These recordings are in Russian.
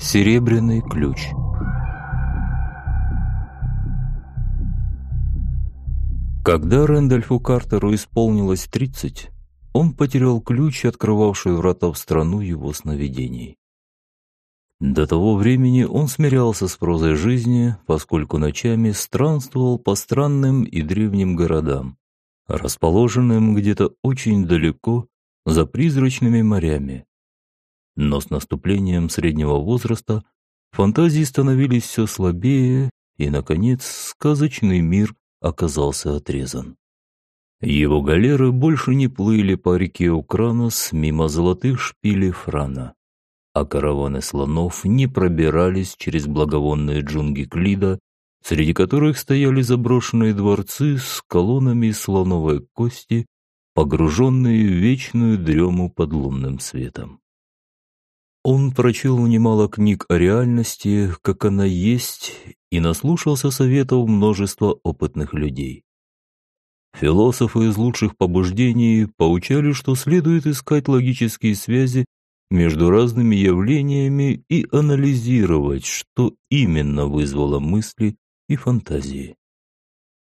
Серебряный ключ Когда Рэндольфу Картеру исполнилось 30, он потерял ключ, открывавший врата в страну его сновидений. До того времени он смирялся с прозой жизни, поскольку ночами странствовал по странным и древним городам, расположенным где-то очень далеко за призрачными морями. Но с наступлением среднего возраста фантазии становились все слабее, и, наконец, сказочный мир оказался отрезан. Его галеры больше не плыли по реке Укранос мимо золотых шпилей Франа, а караваны слонов не пробирались через благовонные джунги Клида, среди которых стояли заброшенные дворцы с колоннами слоновой кости, погруженные в вечную дрему под лунным светом. Он прочел немало книг о реальности, как она есть, и наслушался советов множества опытных людей. Философы из лучших побуждений поучали, что следует искать логические связи между разными явлениями и анализировать, что именно вызвало мысли и фантазии.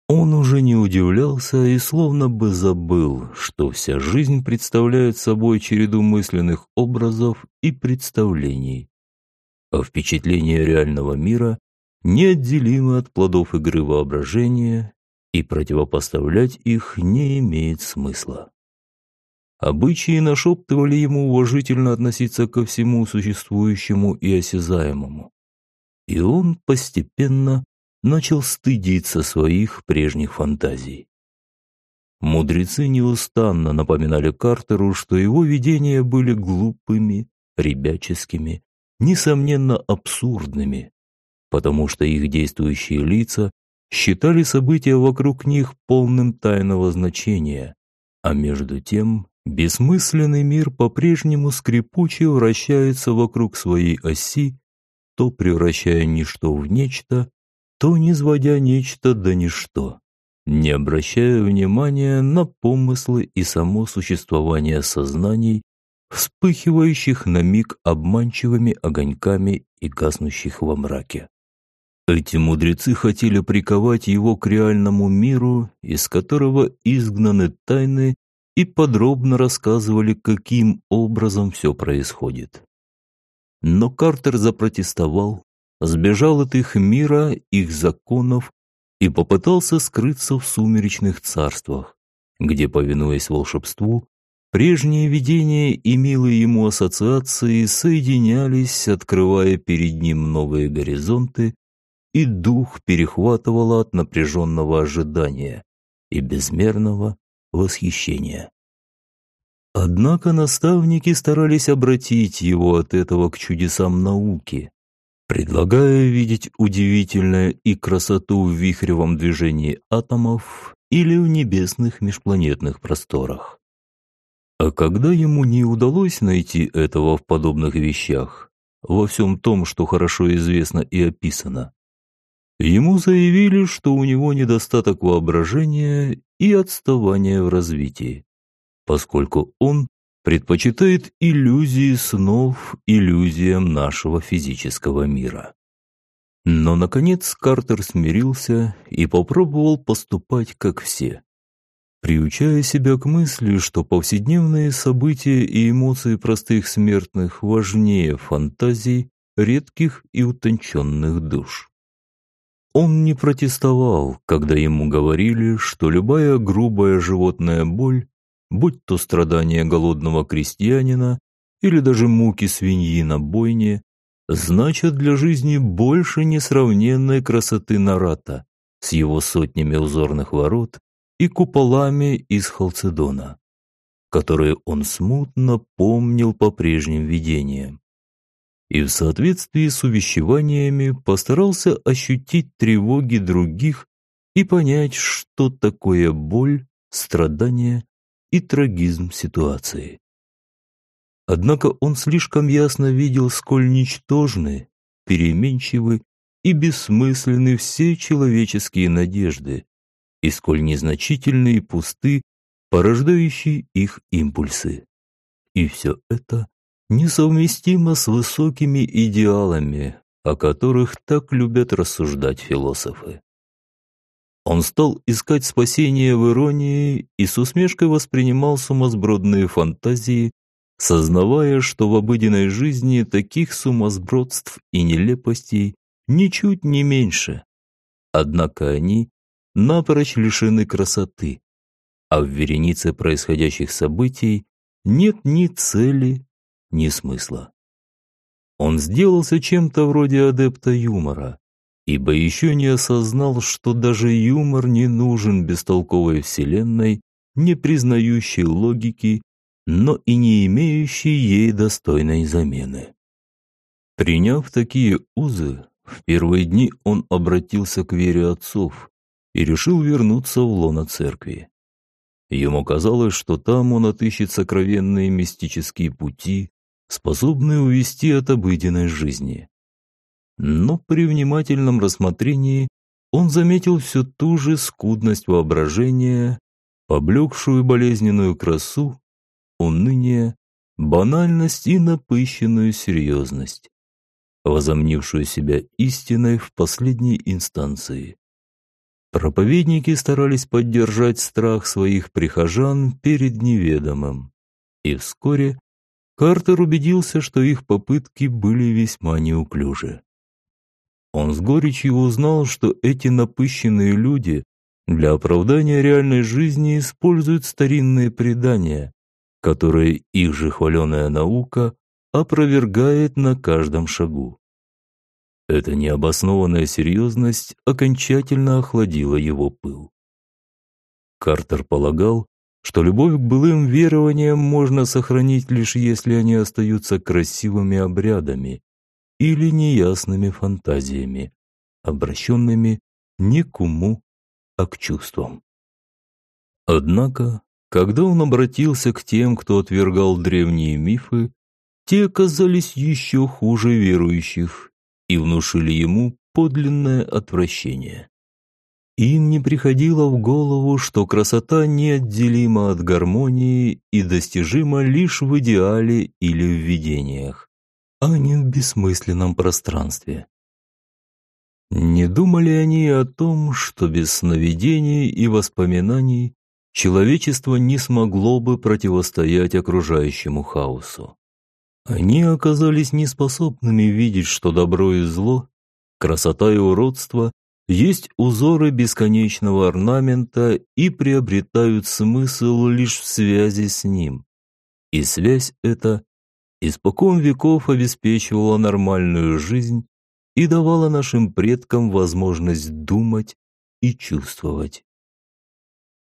Он уже не удивлялся и словно бы забыл, что вся жизнь представляет собой череду мысленных образов и представлений, а впечатления реального мира неотделимы от плодов игры воображения, и противопоставлять их не имеет смысла. Обычаи нашептывали ему уважительно относиться ко всему существующему и осязаемому. И он постепенно начал стыдиться своих прежних фантазий. Мудрецы неустанно напоминали Картеру, что его видения были глупыми, ребяческими, несомненно абсурдными, потому что их действующие лица считали события вокруг них полным тайного значения, а между тем бессмысленный мир по-прежнему скрипуче вращается вокруг своей оси, то превращая ничто в нечто, то низводя нечто до ничто, не обращая внимания на помыслы и само существование сознаний, вспыхивающих на миг обманчивыми огоньками и гаснущих во мраке. Эти мудрецы хотели приковать его к реальному миру, из которого изгнаны тайны, и подробно рассказывали, каким образом все происходит. Но Картер запротестовал, сбежал от их мира, их законов и попытался скрыться в сумеречных царствах, где, повинуясь волшебству, прежние видения и милые ему ассоциации соединялись, открывая перед ним новые горизонты и дух перехватывало от напряженного ожидания и безмерного восхищения. Однако наставники старались обратить его от этого к чудесам науки, предлагая видеть удивительное и красоту в вихревом движении атомов или в небесных межпланетных просторах. А когда ему не удалось найти этого в подобных вещах, во всем том, что хорошо известно и описано, Ему заявили, что у него недостаток воображения и отставание в развитии, поскольку он предпочитает иллюзии снов иллюзиям нашего физического мира. Но, наконец, Картер смирился и попробовал поступать как все, приучая себя к мысли, что повседневные события и эмоции простых смертных важнее фантазий редких и утонченных душ. Он не протестовал, когда ему говорили, что любая грубая животная боль, будь то страдания голодного крестьянина или даже муки свиньи на бойне, значат для жизни больше несравненной красоты Нарата с его сотнями узорных ворот и куполами из халцедона, которые он смутно помнил по прежним видениям. И в соответствии с увещеваниями постарался ощутить тревоги других и понять, что такое боль, страдание и трагизм ситуации. Однако он слишком ясно видел, сколь ничтожны, переменчивы и бессмысленны все человеческие надежды, и сколь незначительны и пусты порождающий их импульсы. И все это несовместимо с высокими идеалами, о которых так любят рассуждать философы. Он стал искать спасение в иронии и с усмешкой воспринимал сумасбродные фантазии, сознавая, что в обыденной жизни таких сумасбродств и нелепостей ничуть не меньше. Однако они напрочь лишены красоты, а в веренице происходящих событий нет ни цели, ни смысла. Он сделался чем-то вроде адепта юмора, ибо еще не осознал, что даже юмор не нужен бестолковой вселенной, не признающей логики, но и не имеющей ей достойной замены. Приняв такие узы, в первые дни он обратился к вере отцов и решил вернуться в лоно церкви. Ему казалось, что там он отыщет сокровенные мистические пути, способные увести от обыденной жизни. Но при внимательном рассмотрении он заметил всю ту же скудность воображения, поблекшую болезненную красу, уныние, банальность и напыщенную серьезность, возомнившую себя истиной в последней инстанции. Проповедники старались поддержать страх своих прихожан перед неведомым, и вскоре Картер убедился, что их попытки были весьма неуклюжи. Он с горечью узнал, что эти напыщенные люди для оправдания реальной жизни используют старинные предания, которые их же хваленая наука опровергает на каждом шагу. Эта необоснованная серьезность окончательно охладила его пыл. Картер полагал, что любовь к былым верованиям можно сохранить лишь если они остаются красивыми обрядами или неясными фантазиями, обращенными не к уму, а к чувствам. Однако, когда он обратился к тем, кто отвергал древние мифы, те оказались еще хуже верующих и внушили ему подлинное отвращение. Им не приходило в голову, что красота неотделима от гармонии и достижима лишь в идеале или в видениях, а не в бессмысленном пространстве. Не думали они о том, что без сновидений и воспоминаний человечество не смогло бы противостоять окружающему хаосу. Они оказались неспособными видеть, что добро и зло, красота и уродство есть узоры бесконечного орнамента и приобретают смысл лишь в связи с ним. И связь эта испокон веков обеспечивала нормальную жизнь и давала нашим предкам возможность думать и чувствовать.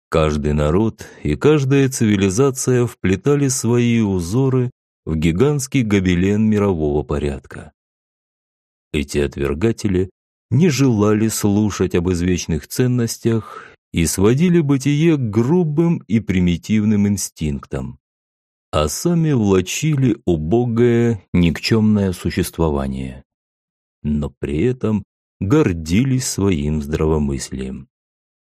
Каждый народ и каждая цивилизация вплетали свои узоры в гигантский гобелен мирового порядка. Эти отвергатели не желали слушать об извечных ценностях и сводили бытие к грубым и примитивным инстинктам, а сами влачили убогое, никчемное существование. Но при этом гордились своим здравомыслием,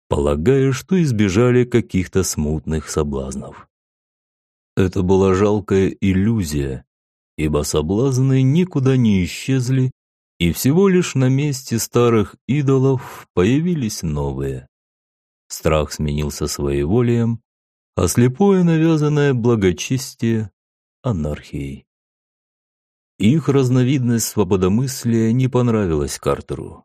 полагая, что избежали каких-то смутных соблазнов. Это была жалкая иллюзия, ибо соблазны никуда не исчезли, и всего лишь на месте старых идолов появились новые. Страх сменился своеволием, а слепое навязанное благочестие – анархией. Их разновидность свободомыслия не понравилась Картеру.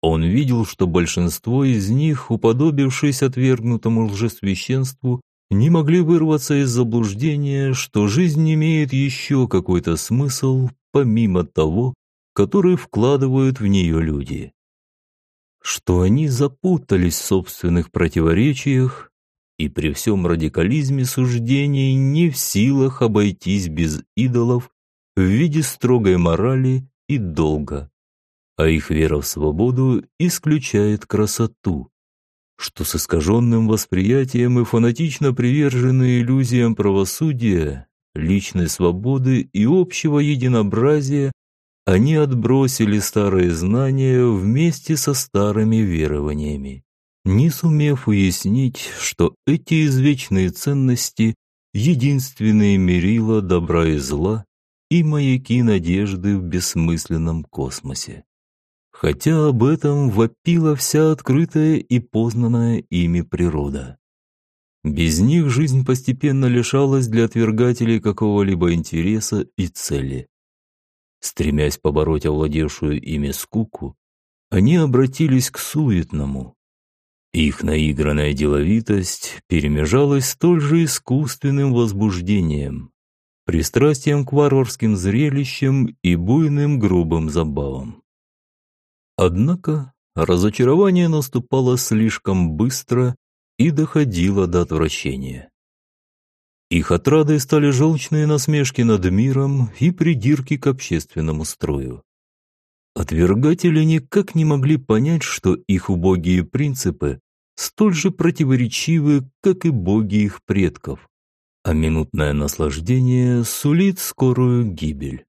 Он видел, что большинство из них, уподобившись отвергнутому лжесвященству, не могли вырваться из заблуждения, что жизнь имеет еще какой-то смысл, помимо того, который вкладывают в нее люди. Что они запутались в собственных противоречиях и при всем радикализме суждений не в силах обойтись без идолов в виде строгой морали и долга, а их вера в свободу исключает красоту, что с искаженным восприятием и фанатично привержены иллюзиям правосудия, личной свободы и общего единообразия, они отбросили старые знания вместе со старыми верованиями, не сумев уяснить, что эти извечные ценности – единственные мерила добра и зла и маяки надежды в бессмысленном космосе. Хотя об этом вопила вся открытая и познанная ими природа. Без них жизнь постепенно лишалась для отвергателей какого-либо интереса и цели. Стремясь побороть овладевшую ими скуку, они обратились к суетному, их наигранная деловитость перемежалась столь же искусственным возбуждением, пристрастием к варварским зрелищам и буйным грубым забавам. Однако разочарование наступало слишком быстро и доходило до отвращения. Их отрадой стали желчные насмешки над миром и придирки к общественному строю. Отвергатели никак не могли понять, что их убогие принципы столь же противоречивы, как и боги их предков, а минутное наслаждение сулит скорую гибель.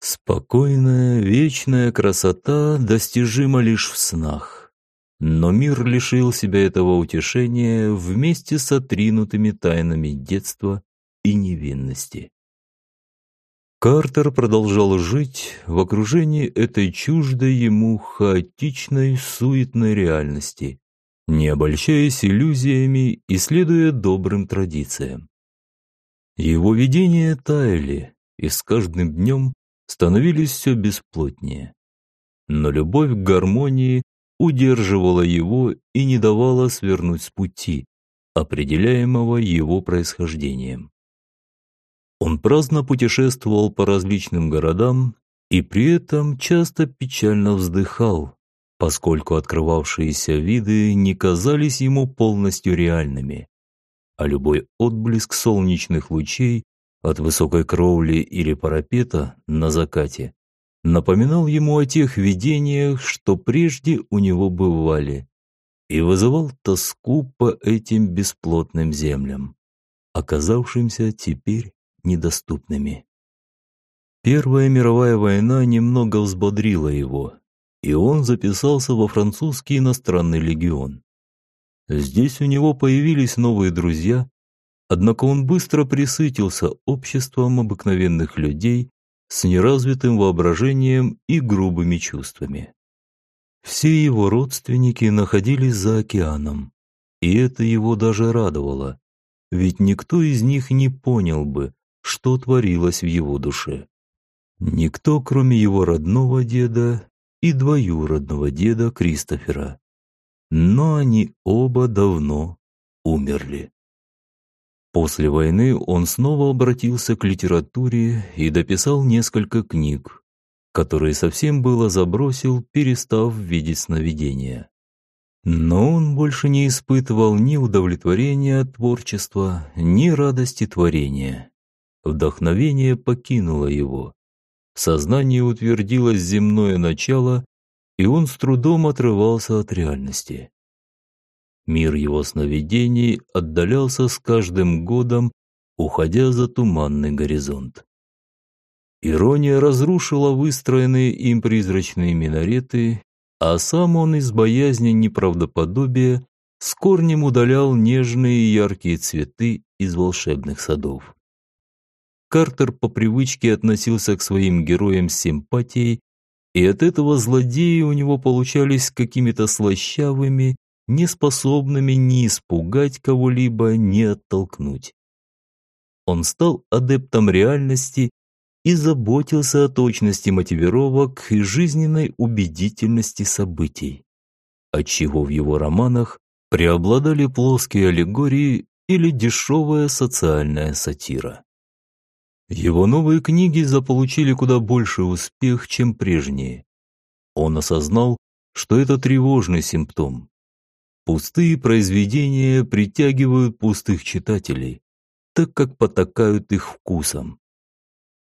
Спокойная, вечная красота достижима лишь в снах, но мир лишил себя этого утешения вместе с отринутыми тайнами детства и невинности. Картер продолжал жить в окружении этой чуждой ему хаотичной, суетной реальности, не обольщаясь иллюзиями и следуя добрым традициям. Его видения таяли и с каждым днем становились все бесплотнее. Но любовь к гармонии удерживала его и не давала свернуть с пути, определяемого его происхождением. Он праздно путешествовал по различным городам и при этом часто печально вздыхал, поскольку открывавшиеся виды не казались ему полностью реальными, а любой отблеск солнечных лучей от высокой кровли или парапета на закате напоминал ему о тех видениях, что прежде у него бывали, и вызывал тоску по этим бесплотным землям, оказавшимся теперь недоступными. Первая мировая война немного взбодрила его, и он записался во французский иностранный легион. Здесь у него появились новые друзья, однако он быстро присытился обществом обыкновенных людей с неразвитым воображением и грубыми чувствами. Все его родственники находились за океаном, и это его даже радовало, ведь никто из них не понял бы, что творилось в его душе. Никто, кроме его родного деда и двоюродного деда Кристофера. Но они оба давно умерли. После войны он снова обратился к литературе и дописал несколько книг, которые совсем было забросил, перестав видеть сновидения. Но он больше не испытывал ни удовлетворения от творчества, ни радости творения. Вдохновение покинуло его. В сознании утвердилось земное начало, и он с трудом отрывался от реальности. Мир его сновидений отдалялся с каждым годом, уходя за туманный горизонт. Ирония разрушила выстроенные им призрачные минареты, а сам он из боязни неправдоподобия с корнем удалял нежные яркие цветы из волшебных садов. Картер по привычке относился к своим героям с симпатией, и от этого злодеи у него получались какими-то слащавыми, неспособными ни испугать кого-либо, ни оттолкнуть. Он стал адептом реальности и заботился о точности мотивировок и жизненной убедительности событий, отчего в его романах преобладали плоские аллегории или дешевая социальная сатира. Его новые книги заполучили куда больше успех, чем прежние. Он осознал, что это тревожный симптом. Пустые произведения притягивают пустых читателей, так как потакают их вкусом.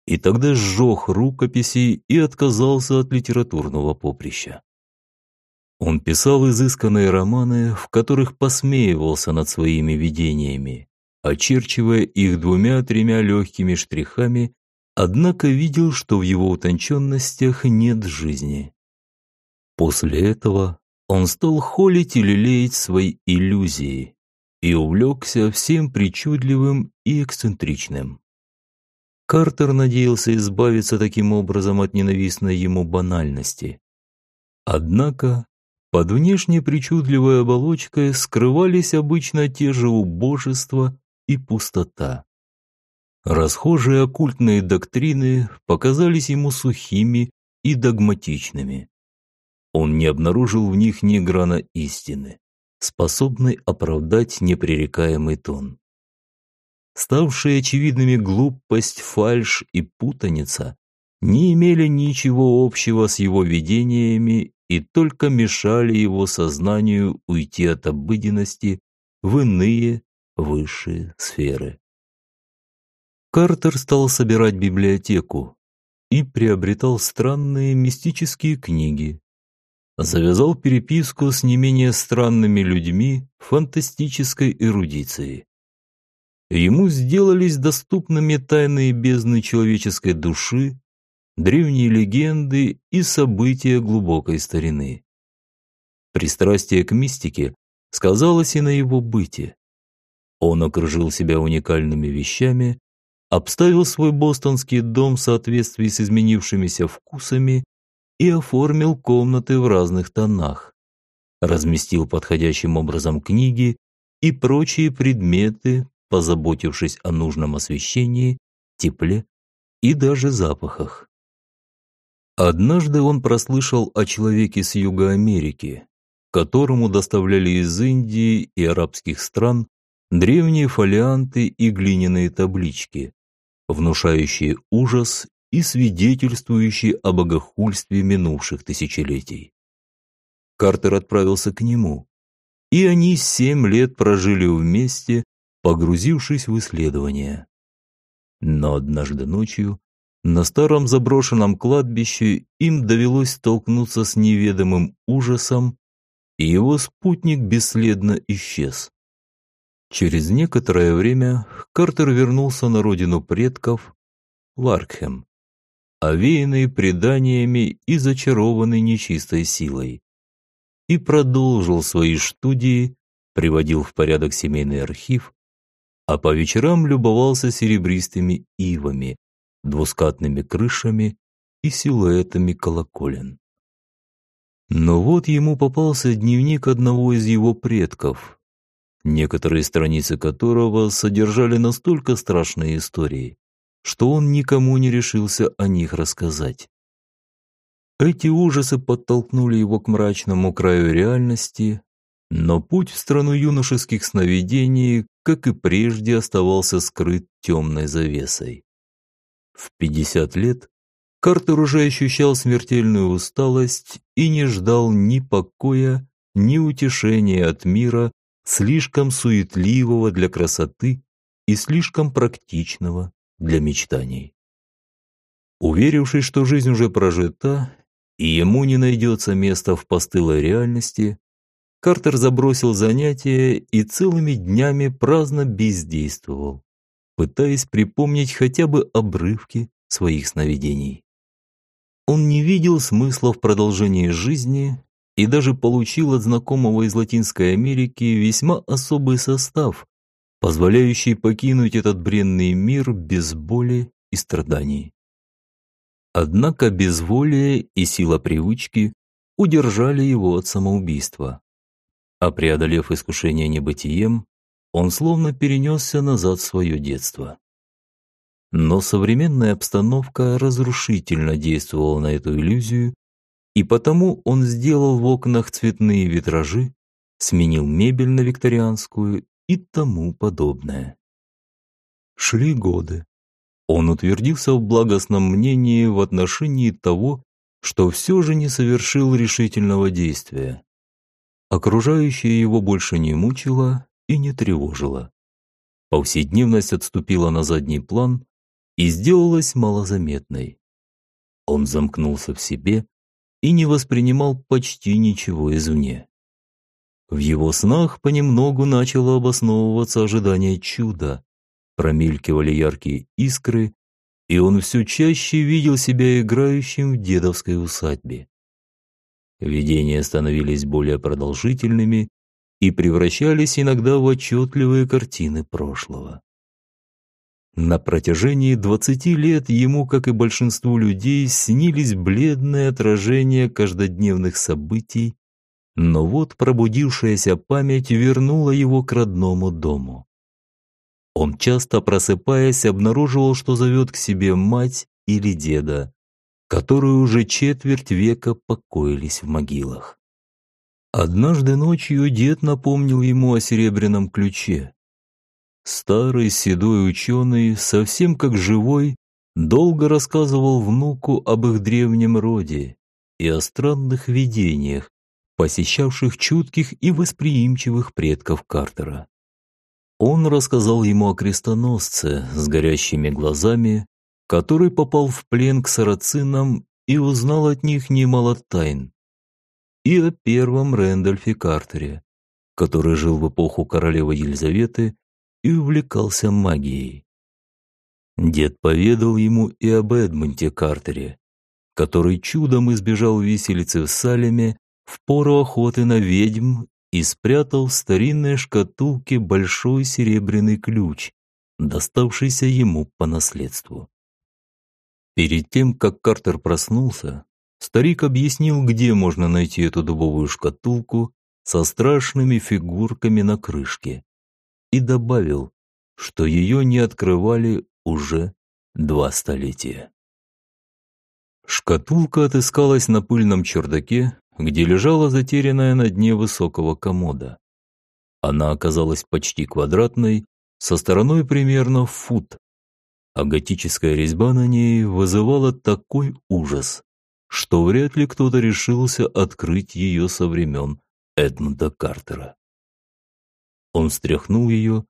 И тогда сжег рукописи и отказался от литературного поприща. Он писал изысканные романы, в которых посмеивался над своими видениями, очерчивая их двумя-тремя легкими штрихами, однако видел, что в его утонченностях нет жизни. После этого он стал холить и лелеять свои иллюзии и увлекся всем причудливым и эксцентричным. Картер надеялся избавиться таким образом от ненавистной ему банальности. Однако под внешней причудливой оболочкой скрывались обычно те же убожества и пустота. Расхожие оккультные доктрины показались ему сухими и догматичными. Он не обнаружил в них ни грана истины, способной оправдать непререкаемый тон. Ставшие очевидными глупость, фальшь и путаница не имели ничего общего с его видениями и только мешали его сознанию уйти от обыденности в иные высшие сферы. Картер стал собирать библиотеку и приобретал странные мистические книги. Завязал переписку с не менее странными людьми фантастической эрудиции. Ему сделались доступными тайные бездны человеческой души, древние легенды и события глубокой старины. Пристрастие к мистике сказалось и на его быте. Он окружил себя уникальными вещами, обставил свой бостонский дом в соответствии с изменившимися вкусами и оформил комнаты в разных тонах, разместил подходящим образом книги и прочие предметы, позаботившись о нужном освещении, тепле и даже запахах. Однажды он прослышал о человеке с Юга Америки, которому доставляли из Индии и арабских стран древние фолианты и глиняные таблички, внушающие ужас и свидетельствующие о богохульстве минувших тысячелетий. Картер отправился к нему, и они семь лет прожили вместе, погрузившись в исследования. Но однажды ночью на старом заброшенном кладбище им довелось столкнуться с неведомым ужасом, и его спутник бесследно исчез. Через некоторое время Картер вернулся на родину предков, Ларкхем, овеянный преданиями и зачарованный нечистой силой, и продолжил свои студии, приводил в порядок семейный архив, а по вечерам любовался серебристыми ивами, двускатными крышами и силуэтами колоколен. Но вот ему попался дневник одного из его предков, некоторые страницы которого содержали настолько страшные истории, что он никому не решился о них рассказать. Эти ужасы подтолкнули его к мрачному краю реальности, но путь в страну юношеских сновидений, как и прежде, оставался скрыт темной завесой. В 50 лет Картер уже ощущал смертельную усталость и не ждал ни покоя, ни утешения от мира, слишком суетливого для красоты и слишком практичного для мечтаний. Уверившись, что жизнь уже прожита, и ему не найдется места в постылой реальности, Картер забросил занятия и целыми днями праздно бездействовал, пытаясь припомнить хотя бы обрывки своих сновидений. Он не видел смысла в продолжении жизни и даже получил от знакомого из Латинской Америки весьма особый состав, позволяющий покинуть этот бренный мир без боли и страданий. Однако безволие и сила привычки удержали его от самоубийства. А преодолев искушение небытием, он словно перенесся назад в свое детство. Но современная обстановка разрушительно действовала на эту иллюзию, и потому он сделал в окнах цветные витражи, сменил мебель на викторианскую и тому подобное. Шли годы. Он утвердился в благостном мнении в отношении того, что все же не совершил решительного действия. Окружающее его больше не мучило и не тревожила. Повседневность отступила на задний план и сделалась малозаметной. Он замкнулся в себе и не воспринимал почти ничего извне. В его снах понемногу начало обосновываться ожидание чуда, промелькивали яркие искры, и он все чаще видел себя играющим в дедовской усадьбе. Видения становились более продолжительными и превращались иногда в отчетливые картины прошлого. На протяжении 20 лет ему, как и большинству людей, снились бледные отражения каждодневных событий, но вот пробудившаяся память вернула его к родному дому. Он часто, просыпаясь, обнаруживал, что зовет к себе мать или деда, которые уже четверть века покоились в могилах. Однажды ночью дед напомнил ему о серебряном ключе. Старый седой ученый, совсем как живой, долго рассказывал внуку об их древнем роде и о странных видениях, посещавших чутких и восприимчивых предков Картера. Он рассказал ему о крестоносце с горящими глазами, который попал в плен к сарацинам и узнал от них немало тайн, и о первом Рэндольфе Картере, который жил в эпоху королевы Елизаветы и увлекался магией. Дед поведал ему и об Эдмонте Картере, который чудом избежал виселицы в Салеме в пору охоты на ведьм и спрятал в старинной шкатулке большой серебряный ключ, доставшийся ему по наследству. Перед тем, как Картер проснулся, старик объяснил, где можно найти эту дубовую шкатулку со страшными фигурками на крышке, и добавил, что ее не открывали уже два столетия. Шкатулка отыскалась на пыльном чердаке, где лежала затерянная на дне высокого комода. Она оказалась почти квадратной, со стороной примерно фут, а готическая резьба на ней вызывала такой ужас, что вряд ли кто-то решился открыть ее со времен Эдмунда Картера. Он встряхнул ее,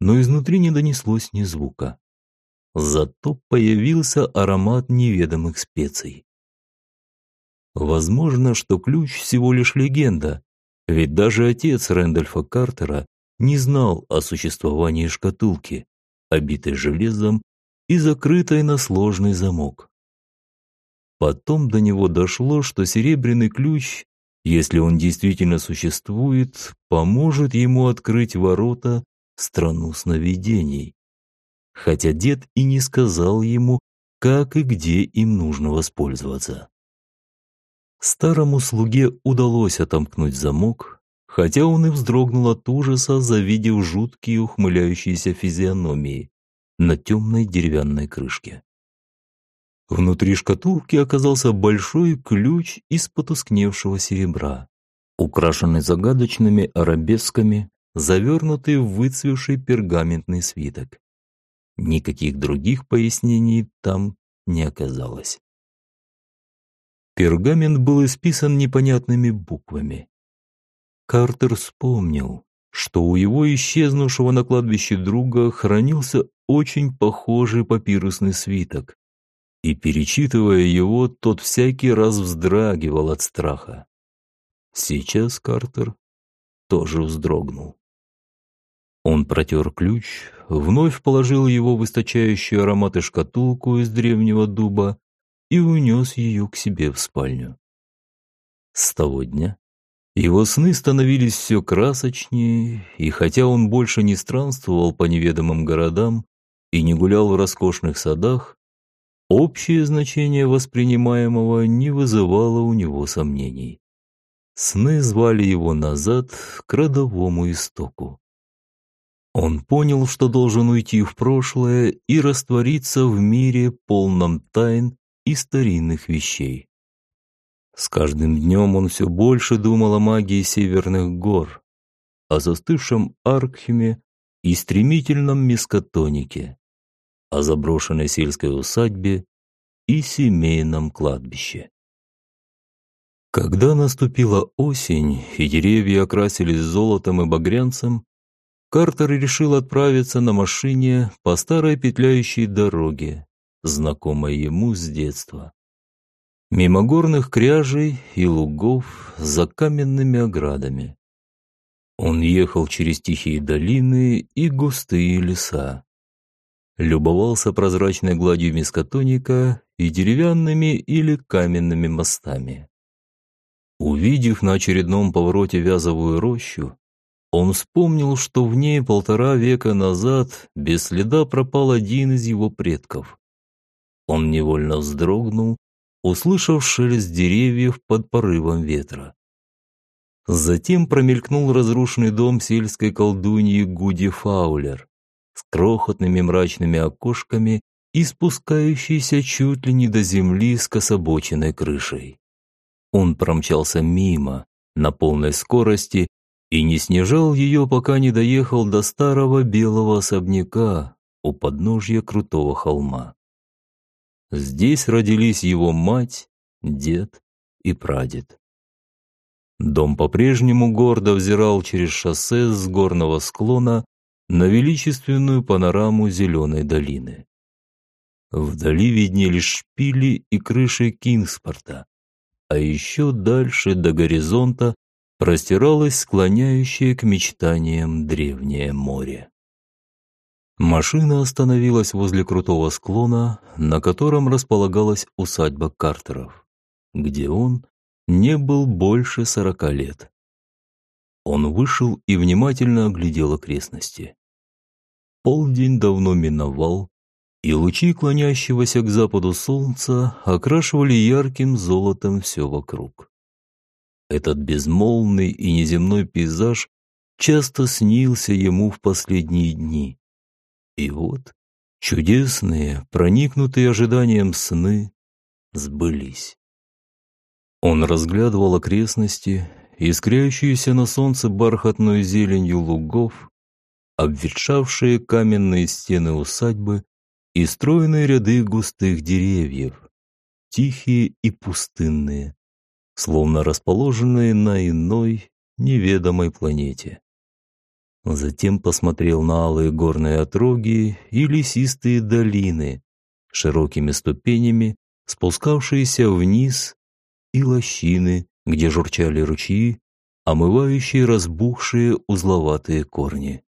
но изнутри не донеслось ни звука. Зато появился аромат неведомых специй. Возможно, что ключ всего лишь легенда, ведь даже отец Рэндольфа Картера не знал о существовании шкатулки, обитой железом и закрытой на сложный замок. Потом до него дошло, что серебряный ключ, если он действительно существует, поможет ему открыть ворота в страну сновидений. Хотя дед и не сказал ему, как и где им нужно воспользоваться. Старому слуге удалось отомкнуть замок, хотя он и вздрогнул от ужаса, завидев жуткие ухмыляющиеся физиономии на темной деревянной крышке. Внутри шкатулки оказался большой ключ из потускневшего серебра, украшенный загадочными арабесками, завернутый в выцвевший пергаментный свиток. Никаких других пояснений там не оказалось. Пергамент был исписан непонятными буквами. Картер вспомнил, что у его исчезнувшего на кладбище друга хранился очень похожий папирусный свиток, и, перечитывая его, тот всякий раз вздрагивал от страха. Сейчас Картер тоже вздрогнул. Он протер ключ, вновь положил его в источающую ароматы шкатулку из древнего дуба и унес ее к себе в спальню. С того дня его сны становились все красочнее, и хотя он больше не странствовал по неведомым городам и не гулял в роскошных садах, общее значение воспринимаемого не вызывало у него сомнений. Сны звали его назад к родовому истоку. Он понял, что должен уйти в прошлое и раствориться в мире, полном тайн и старинных вещей. С каждым днем он все больше думал о магии северных гор, о застывшем Аркхеме и стремительном Мискотонике, о заброшенной сельской усадьбе и семейном кладбище. Когда наступила осень и деревья окрасились золотом и багрянцем, Картер решил отправиться на машине по старой петляющей дороге, знакомой ему с детства. Мимо горных кряжей и лугов за каменными оградами. Он ехал через тихие долины и густые леса. Любовался прозрачной гладью мискотоника и деревянными или каменными мостами. Увидев на очередном повороте вязовую рощу, он вспомнил, что в ней полтора века назад без следа пропал один из его предков. Он невольно вздрогнул, услышав шелест деревьев под порывом ветра. Затем промелькнул разрушенный дом сельской колдуньи Гуди Фаулер с крохотными мрачными окошками и спускающейся чуть ли не до земли с кособоченной крышей. Он промчался мимо, на полной скорости, и не снижал ее, пока не доехал до старого белого особняка у подножья крутого холма. Здесь родились его мать, дед и прадед. Дом по-прежнему гордо взирал через шоссе с горного склона на величественную панораму зеленой долины. Вдали виднелись шпили и крыши Кингспорта, а еще дальше до горизонта простиралось склоняющее к мечтаниям древнее море. Машина остановилась возле крутого склона, на котором располагалась усадьба Картеров, где он не был больше сорока лет. Он вышел и внимательно оглядел окрестности. Полдень давно миновал, и лучи клонящегося к западу солнца окрашивали ярким золотом все вокруг. Этот безмолвный и неземной пейзаж часто снился ему в последние дни. И вот чудесные, проникнутые ожиданием сны сбылись. Он разглядывал окрестности, искрящиеся на солнце бархатной зеленью лугов, обветшавшие каменные стены усадьбы и стройные ряды густых деревьев, тихие и пустынные, словно расположенные на иной, неведомой планете. Затем посмотрел на алые горные отроги и лесистые долины, широкими ступенями спускавшиеся вниз, и лощины, где журчали ручьи, омывающие разбухшие узловатые корни.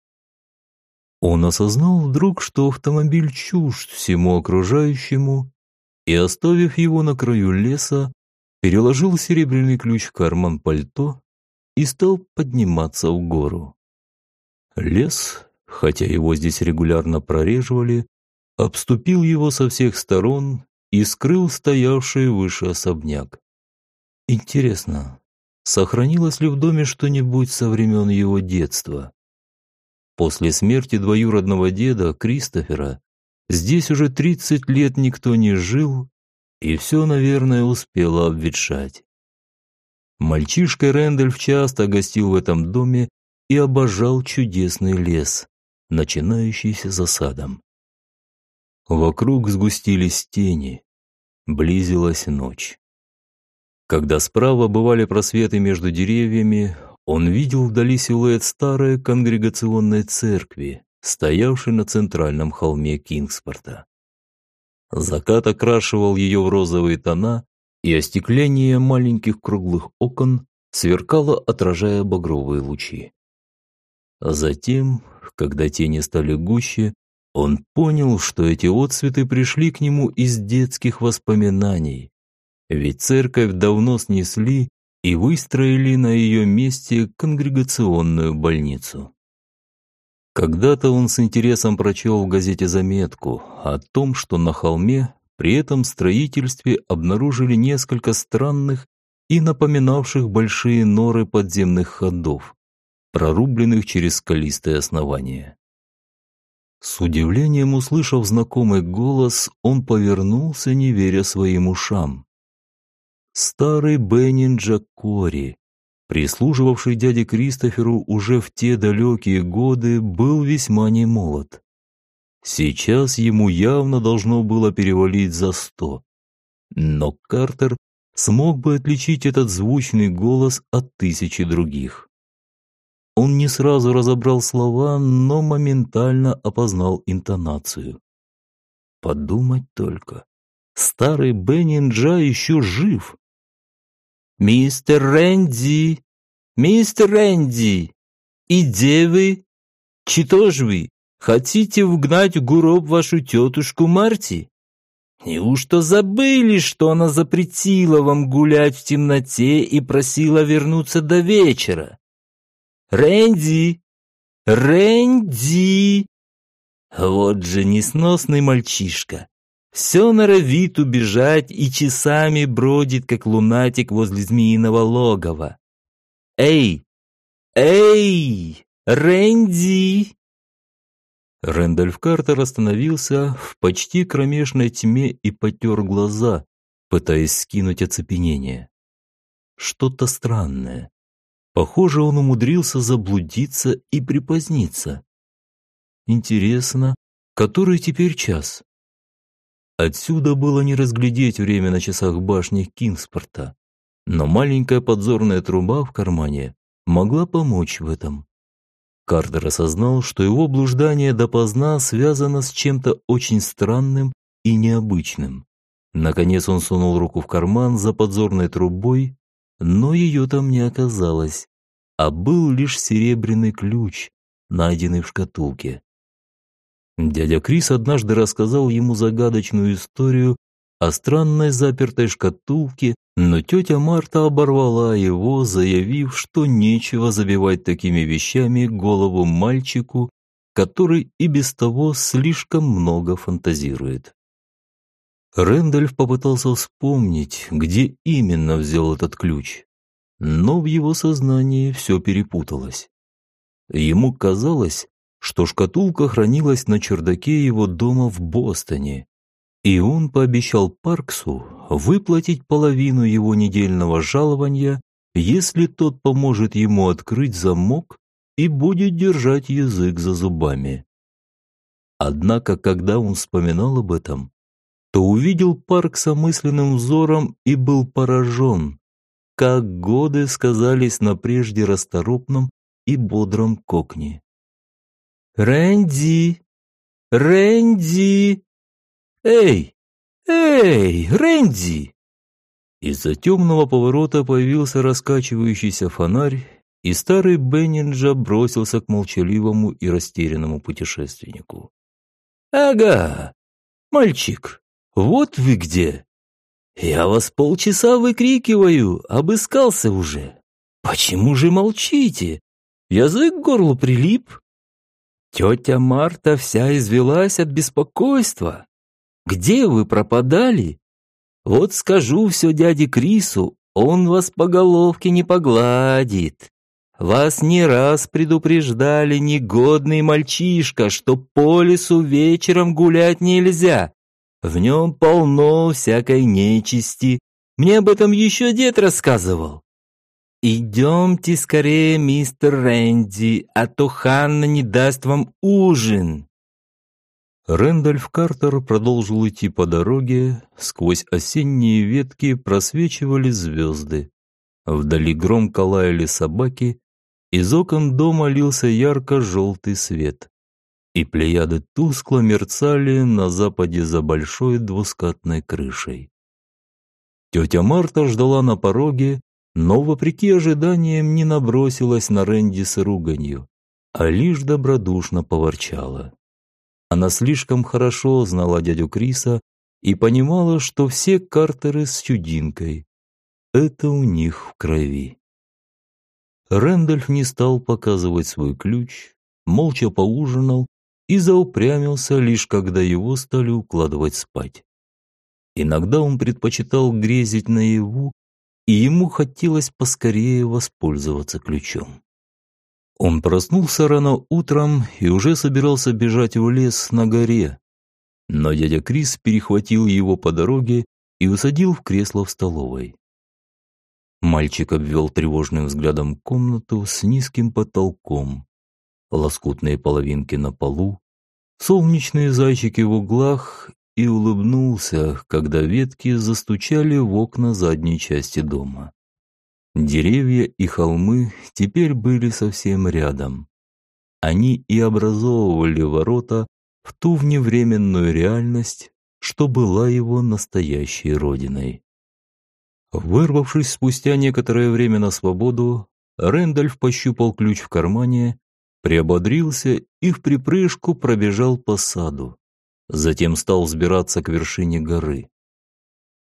Он осознал вдруг, что автомобиль чужд всему окружающему, и, оставив его на краю леса, переложил серебряный ключ в карман пальто и стал подниматься в гору. Лес, хотя его здесь регулярно прореживали, обступил его со всех сторон и скрыл стоявший выше особняк. Интересно, сохранилось ли в доме что-нибудь со времен его детства? После смерти двоюродного деда Кристофера здесь уже 30 лет никто не жил, и все, наверное, успело обветшать. Мальчишка Рэндальф часто гостил в этом доме и обожал чудесный лес, начинающийся за садом. Вокруг сгустились тени, близилась ночь. Когда справа бывали просветы между деревьями, он видел вдали силуэт старой конгрегационной церкви, стоявшей на центральном холме Кингспорта. Закат окрашивал ее в розовые тона, и остекление маленьких круглых окон сверкало, отражая багровые лучи. А затем, когда тени стали гуще, он понял, что эти отцветы пришли к нему из детских воспоминаний, ведь церковь давно снесли и выстроили на ее месте конгрегационную больницу. Когда-то он с интересом прочел в газете заметку о том, что на холме при этом строительстве обнаружили несколько странных и напоминавших большие норы подземных ходов, прорубленных через скалистые основания. С удивлением услышав знакомый голос, он повернулся, не веря своим ушам. Старый Беннин Джакори, прислуживавший дяде Кристоферу уже в те далекие годы, был весьма немолод. Сейчас ему явно должно было перевалить за сто. Но Картер смог бы отличить этот звучный голос от тысячи других. Он не сразу разобрал слова, но моментально опознал интонацию. Подумать только. Старый Беннинджа еще жив. «Мистер Рэнди! Мистер Рэнди! И где вы? Чито ж вы? Хотите вгнать в гроб вашу тетушку Марти?» Неужто забыли, что она запретила вам гулять в темноте и просила вернуться до вечера? Рэнди! Рэнди! Вот же несносный мальчишка. Все норовит убежать и часами бродит, как лунатик возле змеиного логова. Эй! Эй! Рэнди! Рэндальф Картер остановился в почти кромешной тьме и потер глаза, пытаясь скинуть оцепенение. Что-то странное. Похоже, он умудрился заблудиться и припоздниться. Интересно, который теперь час? Отсюда было не разглядеть время на часах башни Кингспорта, но маленькая подзорная труба в кармане могла помочь в этом. Картер осознал, что его блуждание допоздна связано с чем-то очень странным и необычным. Наконец он сунул руку в карман за подзорной трубой, но ее там не оказалось, а был лишь серебряный ключ, найденный в шкатулке. Дядя Крис однажды рассказал ему загадочную историю о странной запертой шкатулке, но тетя Марта оборвала его, заявив, что нечего забивать такими вещами голову мальчику, который и без того слишком много фантазирует. Рэндальф попытался вспомнить, где именно взял этот ключ, но в его сознании все перепуталось. Ему казалось, что шкатулка хранилась на чердаке его дома в Бостоне, и он пообещал Парксу выплатить половину его недельного жалования, если тот поможет ему открыть замок и будет держать язык за зубами. Однако, когда он вспоминал об этом, то увидел Паркса мысленным взором и был поражен, как годы сказались на прежде расторопном и бодром кокне. «Рэнди! Рэнди!» «Эй! Эй, Рэнди!» Из-за темного поворота появился раскачивающийся фонарь, и старый Беннинджа бросился к молчаливому и растерянному путешественнику. «Ага, мальчик, вот вы где! Я вас полчаса выкрикиваю, обыскался уже. Почему же молчите? Язык к горлу прилип. Тетя Марта вся извелась от беспокойства. Где вы пропадали? Вот скажу все дяде Крису, он вас по головке не погладит. Вас не раз предупреждали, негодный мальчишка, что по лесу вечером гулять нельзя. В нем полно всякой нечисти. Мне об этом еще дед рассказывал. «Идемте скорее, мистер Рэнди, а то Ханна не даст вам ужин». Рэндальф Картер продолжил идти по дороге, сквозь осенние ветки просвечивали звезды. Вдали громко лаяли собаки, из окон дома лился ярко-желтый свет, и плеяды тускло мерцали на западе за большой двускатной крышей. Тетя Марта ждала на пороге, но, вопреки ожиданиям, не набросилась на Рэнди с руганью, а лишь добродушно поворчала. Она слишком хорошо знала дядю Криса и понимала, что все картеры с чудинкой. Это у них в крови. Рэндальф не стал показывать свой ключ, молча поужинал и заупрямился лишь когда его стали укладывать спать. Иногда он предпочитал грезить наяву, и ему хотелось поскорее воспользоваться ключом. Он проснулся рано утром и уже собирался бежать в лес на горе. Но дядя Крис перехватил его по дороге и усадил в кресло в столовой. Мальчик обвел тревожным взглядом комнату с низким потолком, лоскутные половинки на полу, солнечные зайчики в углах и улыбнулся, когда ветки застучали в окна задней части дома. Деревья и холмы теперь были совсем рядом. Они и образовывали ворота в ту вневременную реальность, что была его настоящей родиной. Вырвавшись спустя некоторое время на свободу, Рэндальф пощупал ключ в кармане, приободрился и в припрыжку пробежал по саду. Затем стал взбираться к вершине горы.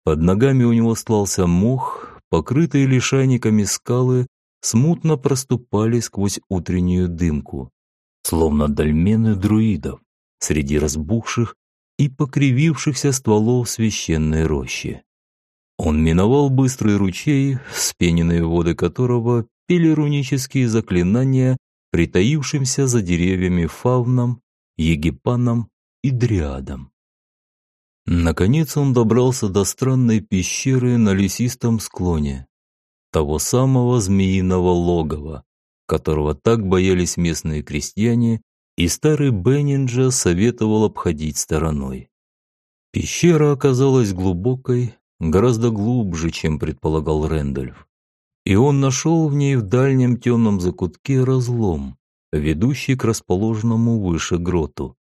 Под ногами у него слался мох, покрытые лишайниками скалы смутно проступали сквозь утреннюю дымку, словно дольмены друидов среди разбухших и покривившихся стволов священной рощи. Он миновал быстрый ручей, вспененные воды которого пели рунические заклинания притаившимся за деревьями фавнам, египанам и дриадам. Наконец он добрался до странной пещеры на лесистом склоне, того самого змеиного логова, которого так боялись местные крестьяне, и старый Беннинджа советовал обходить стороной. Пещера оказалась глубокой, гораздо глубже, чем предполагал Рэндольф, и он нашел в ней в дальнем темном закутке разлом, ведущий к расположенному выше гроту,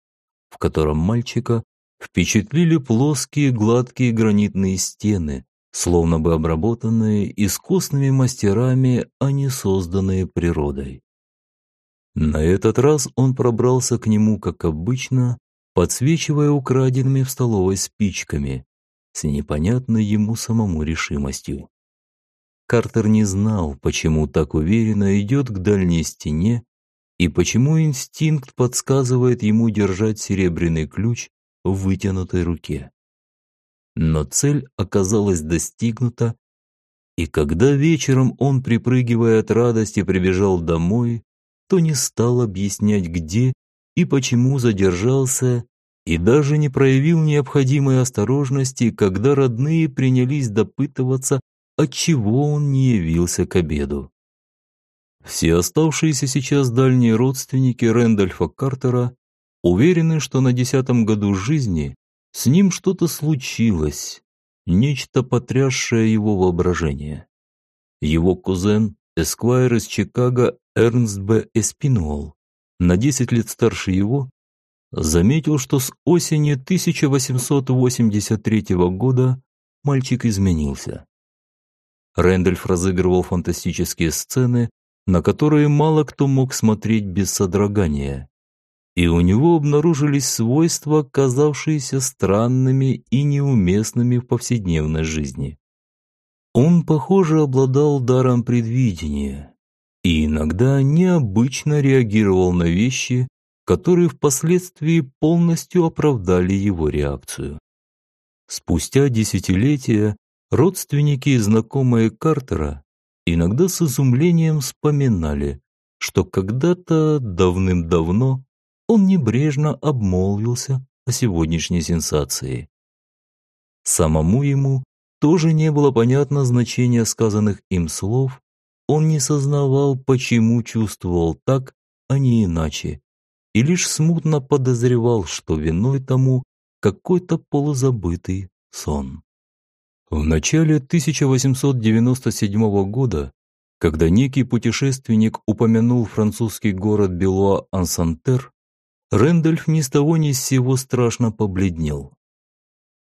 в котором мальчика впечатлили плоские гладкие гранитные стены, словно бы обработанные искусными мастерами, а не созданные природой. На этот раз он пробрался к нему, как обычно, подсвечивая украденными в столовой спичками, с непонятной ему самому решимостью. Картер не знал, почему так уверенно идет к дальней стене и почему инстинкт подсказывает ему держать серебряный ключ в вытянутой руке. Но цель оказалась достигнута, и когда вечером он, припрыгивая от радости, прибежал домой, то не стал объяснять, где и почему задержался, и даже не проявил необходимой осторожности, когда родные принялись допытываться, отчего он не явился к обеду. Все оставшиеся сейчас дальние родственники Рэндольфа Картера уверены, что на десятом году жизни с ним что-то случилось, нечто потрясшее его воображение. Его кузен, эсквайр из Чикаго Эрнст Б. Эспинуол, на 10 лет старше его, заметил, что с осени 1883 года мальчик изменился. Рэндольф разыгрывал фантастические сцены, на которые мало кто мог смотреть без содрогания. И у него обнаружились свойства, казавшиеся странными и неуместными в повседневной жизни. Он, похоже, обладал даром предвидения и иногда необычно реагировал на вещи, которые впоследствии полностью оправдали его реакцию. Спустя десятилетия родственники и знакомые Картера иногда с изумлением вспоминали, что когда-то давным-давно он небрежно обмолвился о сегодняшней сенсации. Самому ему тоже не было понятно значения сказанных им слов, он не сознавал, почему чувствовал так, а не иначе, и лишь смутно подозревал, что виной тому какой-то полузабытый сон. В начале 1897 года, когда некий путешественник упомянул французский город Белуа-Ансантер, Рэндольф ни с того ни с сего страшно побледнел.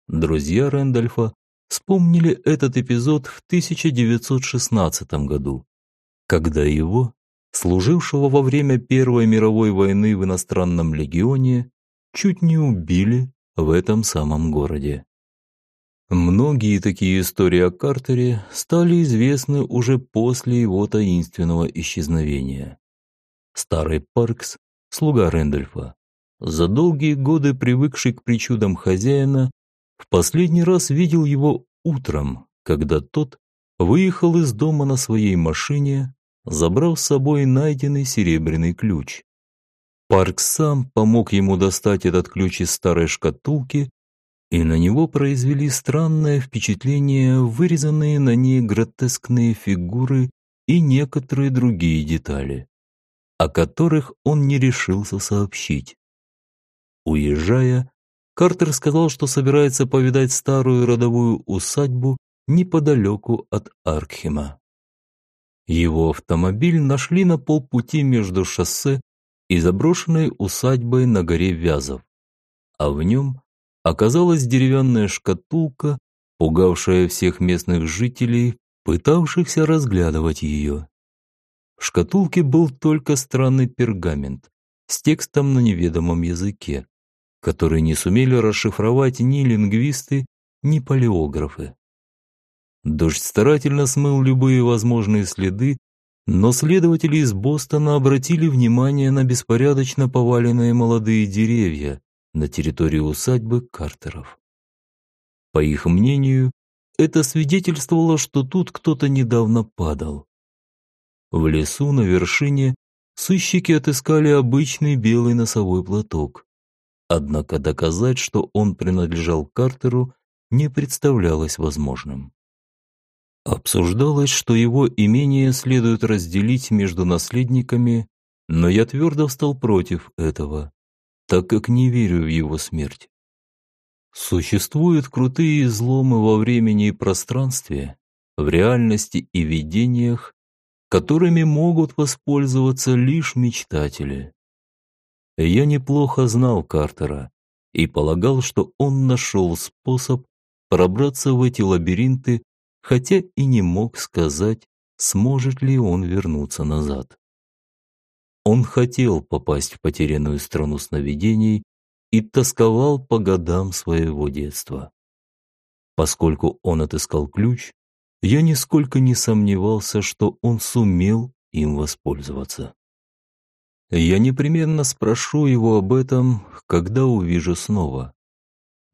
Друзья Рэндольфа вспомнили этот эпизод в 1916 году, когда его, служившего во время Первой мировой войны в иностранном легионе, чуть не убили в этом самом городе. Многие такие истории о Картере стали известны уже после его таинственного исчезновения. Старый Паркс, слуга Рэндольфа, за долгие годы привыкший к причудам хозяина, в последний раз видел его утром, когда тот выехал из дома на своей машине, забрав с собой найденный серебряный ключ. Паркс сам помог ему достать этот ключ из старой шкатулки и на него произвели странное впечатление вырезанные на ней гротескные фигуры и некоторые другие детали, о которых он не решился сообщить. Уезжая, Картер сказал, что собирается повидать старую родовую усадьбу неподалеку от Аркхема. Его автомобиль нашли на полпути между шоссе и заброшенной усадьбой на горе Вязов, а в нем оказалась деревянная шкатулка, пугавшая всех местных жителей, пытавшихся разглядывать ее. В шкатулке был только странный пергамент с текстом на неведомом языке, который не сумели расшифровать ни лингвисты, ни палеографы. Дождь старательно смыл любые возможные следы, но следователи из Бостона обратили внимание на беспорядочно поваленные молодые деревья на территории усадьбы Картеров. По их мнению, это свидетельствовало, что тут кто-то недавно падал. В лесу на вершине сыщики отыскали обычный белый носовой платок. Однако доказать, что он принадлежал Картеру, не представлялось возможным. Обсуждалось, что его имение следует разделить между наследниками, но я твердо встал против этого, так как не верю в его смерть. Существуют крутые изломы во времени и пространстве, в реальности и видениях, которыми могут воспользоваться лишь мечтатели. Я неплохо знал Картера и полагал, что он нашел способ пробраться в эти лабиринты, хотя и не мог сказать, сможет ли он вернуться назад. Он хотел попасть в потерянную страну сновидений и тосковал по годам своего детства. Поскольку он отыскал ключ, я нисколько не сомневался, что он сумел им воспользоваться. Я непременно спрошу его об этом, когда увижу снова,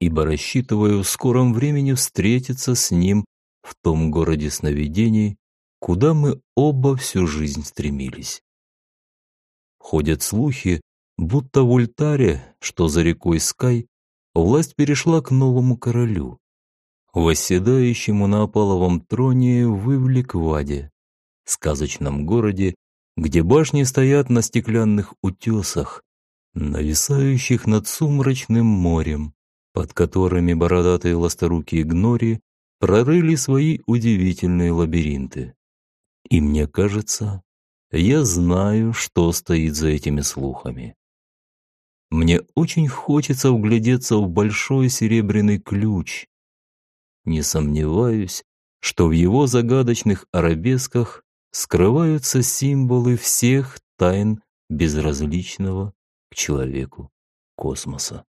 ибо рассчитываю в скором времени встретиться с ним в том городе сновидений, куда мы оба всю жизнь стремились. Ходят слухи, будто в Ультаре, что за рекой Скай, власть перешла к новому королю, восседающему на опаловом троне в Ивликваде, сказочном городе, где башни стоят на стеклянных утесах, нависающих над сумрачным морем, под которыми бородатые ласторукие гнори прорыли свои удивительные лабиринты. И мне кажется, я знаю, что стоит за этими слухами. Мне очень хочется углядеться в большой серебряный ключ. Не сомневаюсь, что в его загадочных арабесках скрываются символы всех тайн безразличного к человеку космоса.